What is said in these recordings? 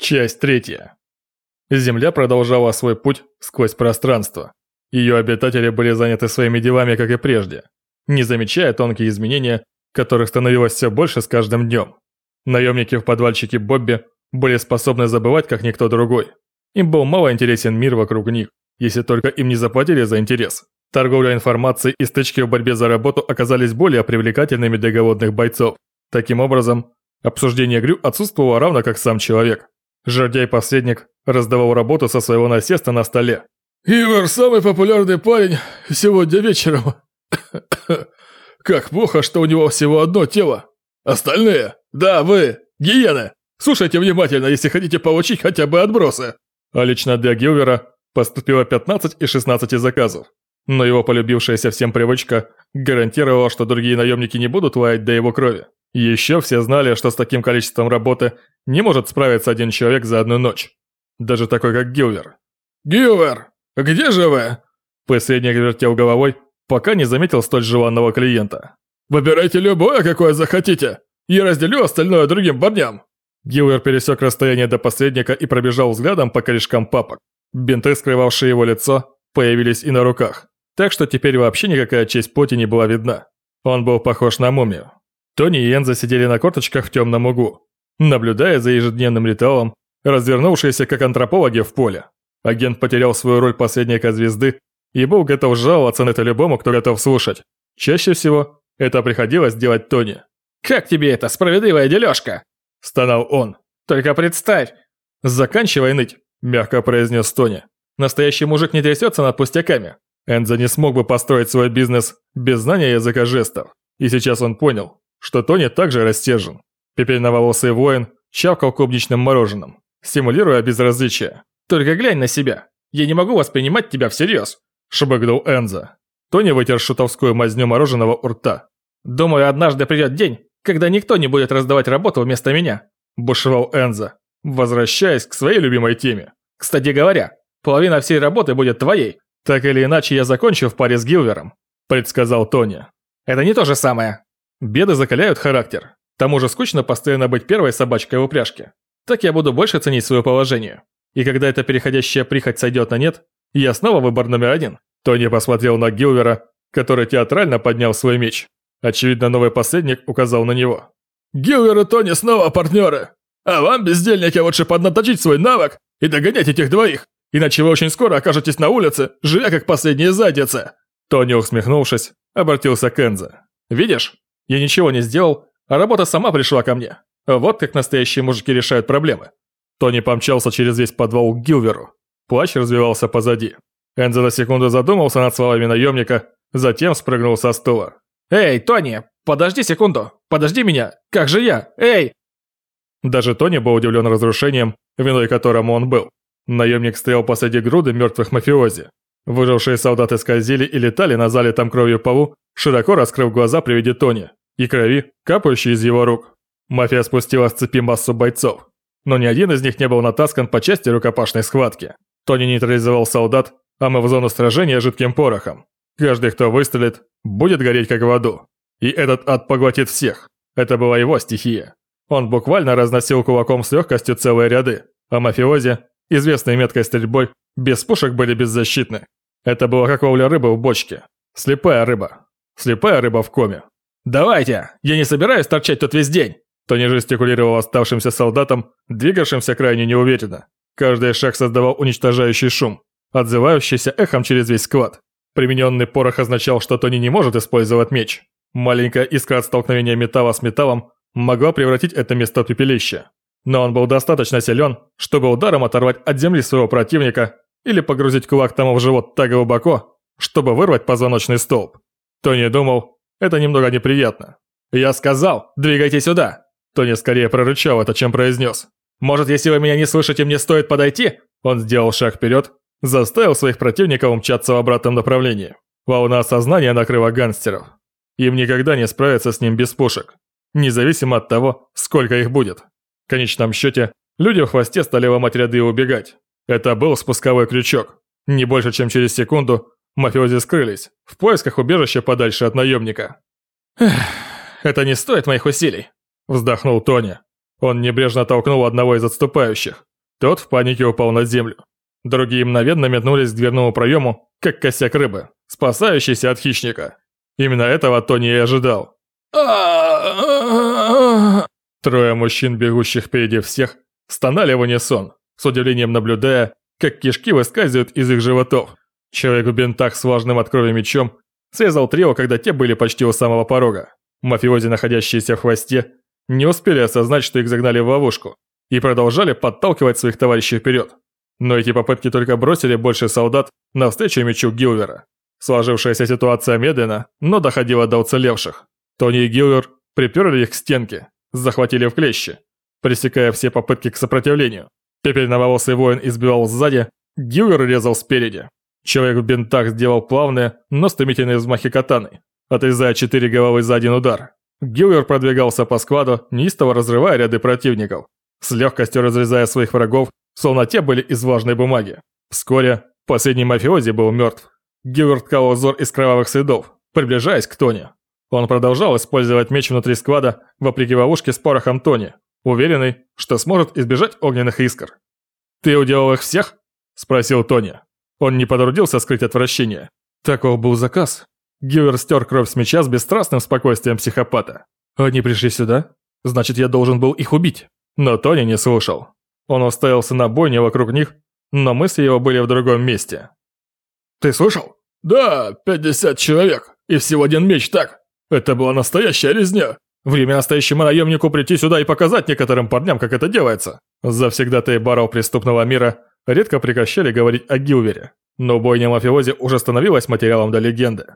Часть третья. Земля продолжала свой путь сквозь пространство. Ее обитатели были заняты своими делами, как и прежде, не замечая тонкие изменения, которых становилось все больше с каждым днем. Наемники в подвальчике Бобби были способны забывать, как никто другой. Им был мало интересен мир вокруг них, если только им не заплатили за интерес. Торговля информацией и стычки в борьбе за работу оказались более привлекательными для голодных бойцов. Таким образом, обсуждение Грю отсутствовало равно как сам человек. Жердяй-посредник раздавал работу со своего насеста на столе. «Ивар самый популярный парень сегодня вечером. Как плохо, что у него всего одно тело. Остальные, да, вы, гиены, слушайте внимательно, если хотите получить хотя бы отбросы». А лично для Гилвера поступило 15 из 16 заказов. Но его полюбившаяся всем привычка гарантировала, что другие наемники не будут лаять до его крови. Еще все знали, что с таким количеством работы не может справиться один человек за одну ночь. Даже такой, как Гилвер. «Гилвер, где же вы?» Посредник вертел головой, пока не заметил столь желанного клиента. «Выбирайте любое, какое захотите. Я разделю остальное другим парням». Гилвер пересек расстояние до посредника и пробежал взглядом по корешкам папок. Бинты, скрывавшие его лицо, появились и на руках. Так что теперь вообще никакая часть поти не была видна. Он был похож на мумию. Тони и Энза сидели на корточках в темном углу, наблюдая за ежедневным ритуалом, развернувшиеся как антропологи в поле. Агент потерял свою роль посредника звезды и был готов жаловаться на это любому, кто готов слушать. Чаще всего это приходилось делать Тони. «Как тебе это, справедливая дележка?» – стонал он. «Только представь!» «Заканчивай ныть», – мягко произнес Тони. «Настоящий мужик не трясется над пустяками». Энза не смог бы построить свой бизнес без знания языка жестов. И сейчас он понял, что Тони также растержен. Пепельноволосый воин чавкал клубничным мороженым, стимулируя безразличие. «Только глянь на себя. Я не могу воспринимать тебя всерьез», – шебыгнул Энза. Тони вытер шутовскую мазню мороженого у рта. «Думаю, однажды придет день, когда никто не будет раздавать работу вместо меня», – бушевал Энза, возвращаясь к своей любимой теме. «Кстати говоря, половина всей работы будет твоей». «Так или иначе, я закончу в паре с Гилвером», – предсказал Тони. «Это не то же самое», Беды закаляют характер. К тому же скучно постоянно быть первой собачкой в упряжке. Так я буду больше ценить свое положение. И когда эта переходящая прихоть сойдет на нет, я снова выбор номер один. Тони посмотрел на Гилвера, который театрально поднял свой меч. Очевидно, новый посредник указал на него. «Гилвер и Тони снова партнеры! А вам, бездельники, лучше поднаточить свой навык и догонять этих двоих, иначе вы очень скоро окажетесь на улице, живя как последние задницы!» Тони, усмехнувшись, обратился к Энзо. «Видишь, я ничего не сделал, а работа сама пришла ко мне. Вот как настоящие мужики решают проблемы. Тони помчался через весь подвал к Гилверу. Плащ развивался позади. Энзо на секунду задумался над словами наемника, затем спрыгнул со стула. «Эй, Тони, подожди секунду, подожди меня, как же я, эй!» Даже Тони был удивлен разрушением, виной которому он был. Наемник стоял посреди груды мертвых мафиози. Выжившие солдаты скользили и летали на залитом кровью полу, широко раскрыв глаза при виде Тони и крови, капающей из его рук. Мафия спустила с цепи массу бойцов, но ни один из них не был натаскан по части рукопашной схватки. Тони нейтрализовал солдат, а мы в зону сражения жидким порохом. Каждый, кто выстрелит, будет гореть как в аду. И этот ад поглотит всех. Это была его стихия. Он буквально разносил кулаком с легкостью целые ряды, а мафиози, известные меткой стрельбой, без пушек были беззащитны. Это было как ловля рыбы в бочке. Слепая рыба. Слепая рыба в коме. «Давайте! Я не собираюсь торчать тут весь день!» Тони жестикулировал оставшимся солдатам, двигавшимся крайне неуверенно. Каждый шаг создавал уничтожающий шум, отзывающийся эхом через весь склад. Примененный порох означал, что Тони не может использовать меч. Маленькая искра от столкновения металла с металлом могла превратить это место в пепелище. Но он был достаточно силен, чтобы ударом оторвать от земли своего противника или погрузить кулак тому в живот так глубоко, чтобы вырвать позвоночный столб. Тони думал, это немного неприятно. «Я сказал, двигайте сюда!» Тони скорее прорычал это, чем произнес. «Может, если вы меня не слышите, мне стоит подойти?» Он сделал шаг вперед, заставил своих противников умчаться в обратном направлении. Волна сознания накрыла гангстеров. Им никогда не справиться с ним без пушек, независимо от того, сколько их будет. В конечном счете, люди в хвосте стали ломать ряды и убегать. Это был спусковой крючок. Не больше, чем через секунду Мафиози скрылись, в поисках убежища подальше от наемника. «Эх, это не стоит моих усилий», – вздохнул Тони. Он небрежно толкнул одного из отступающих, Тот в панике упал на землю. Другие мгновенно метнулись к дверному проему, как косяк рыбы, спасающийся от хищника. Именно этого Тони и ожидал. Трое мужчин, бегущих впереди всех, стонали в унисон, с удивлением наблюдая, как кишки выскальзывают из их животов. Человек в бинтах с важным от крови мечом срезал трио, когда те были почти у самого порога. Мафиози, находящиеся в хвосте, не успели осознать, что их загнали в ловушку, и продолжали подталкивать своих товарищей вперед. Но эти попытки только бросили больше солдат навстречу мечу Гилвера. Сложившаяся ситуация медленно, но доходила до уцелевших. Тони и Гилвер приперли их к стенке, захватили в клещи, пресекая все попытки к сопротивлению. Пепельноволосый воин избивал сзади, Гилвер резал спереди. Человек в бинтах сделал плавные, но стремительные взмахи катаны, отрезая четыре головы за один удар. Гилвер продвигался по складу, неистово разрывая ряды противников, с легкостью разрезая своих врагов, словно те были из влажной бумаги. Вскоре последний мафиози был мертв. Гилвер ткал узор из кровавых следов, приближаясь к Тони. Он продолжал использовать меч внутри склада, вопреки ловушке с порохом Тони, уверенный, что сможет избежать огненных искр. «Ты уделал их всех?» – спросил Тони. Он не потрудился скрыть отвращение. Таков был заказ. Гилвер стер кровь с меча с бесстрастным спокойствием психопата. «Они пришли сюда? Значит, я должен был их убить». Но Тони не слушал. Он уставился на бойню вокруг них, но мысли его были в другом месте. «Ты слышал?» «Да, 50 человек, и всего один меч, так? Это была настоящая резня. Время настоящему наемнику прийти сюда и показать некоторым парням, как это делается». Завсегдатые баров преступного мира редко прекращали говорить о Гилвере, но бойня мафиози уже становилась материалом для легенды.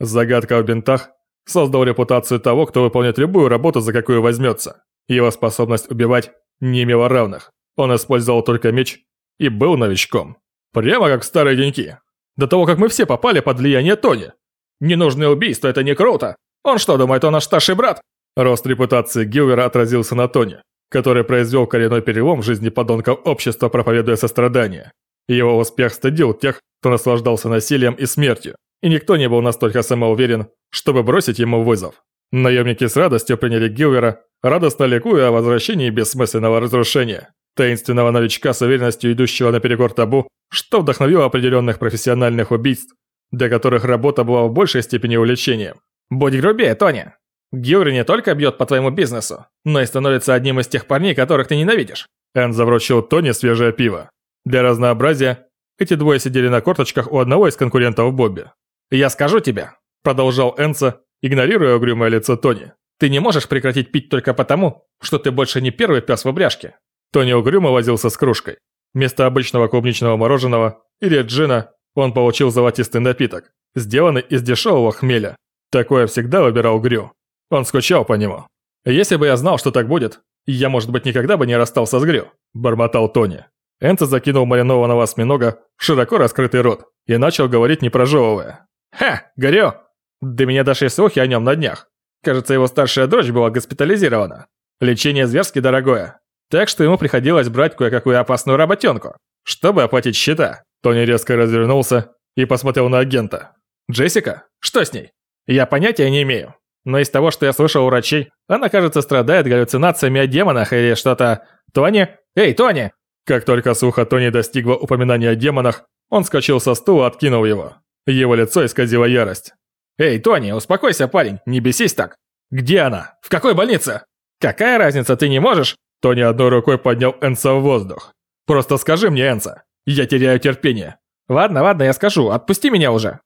Загадка в бинтах создал репутацию того, кто выполнит любую работу, за какую возьмется. Его способность убивать не имела равных. Он использовал только меч и был новичком. Прямо как в старые деньки. До того, как мы все попали под влияние Тони. Ненужное убийство – это не круто. Он что, думает, он наш старший брат? Рост репутации Гилвера отразился на Тони, который произвел коренной перелом в жизни подонков общества, проповедуя сострадание. Его успех стыдил тех, кто наслаждался насилием и смертью, и никто не был настолько самоуверен, чтобы бросить ему вызов. Наемники с радостью приняли Гилвера, радостно ликуя о возвращении бессмысленного разрушения, таинственного новичка с уверенностью идущего наперекор табу, что вдохновило определенных профессиональных убийц, для которых работа была в большей степени увлечением. «Будь грубее, Тони. Гилвер не только бьет по твоему бизнесу, но и становится одним из тех парней, которых ты ненавидишь». Энн вручил Тони свежее пиво. Для разнообразия эти двое сидели на корточках у одного из конкурентов Бобби. «Я скажу тебе», – продолжал Энса, игнорируя угрюмое лицо Тони. «Ты не можешь прекратить пить только потому, что ты больше не первый пес в обряжке». Тони угрюмо возился с кружкой. Вместо обычного клубничного мороженого или джина он получил золотистый напиток, сделанный из дешевого хмеля. Такое всегда выбирал Грю. Он скучал по нему. «Если бы я знал, что так будет, я, может быть, никогда бы не расстался с Грю», – бормотал Тони. Энца закинул маринованного осьминога в широко раскрытый рот и начал говорить, не прожевывая. «Ха, Грю! До меня дошли слухи о нем на днях. Кажется, его старшая дочь была госпитализирована. Лечение зверски дорогое. Так что ему приходилось брать кое-какую опасную работенку, чтобы оплатить счета. Тони резко развернулся и посмотрел на агента. «Джессика? Что с ней?» «Я понятия не имею. Но из того, что я слышал у врачей, она, кажется, страдает галлюцинациями о демонах или что-то... Тони? Эй, Тони!» Как только слуха Тони достигла упоминания о демонах, он скачал со стула, откинул его. Его лицо исказило ярость. «Эй, Тони, успокойся, парень, не бесись так. Где она? В какой больнице? Какая разница, ты не можешь?» Тони одной рукой поднял Энса в воздух. «Просто скажи мне, Энса, я теряю терпение». «Ладно, ладно, я скажу, отпусти меня уже».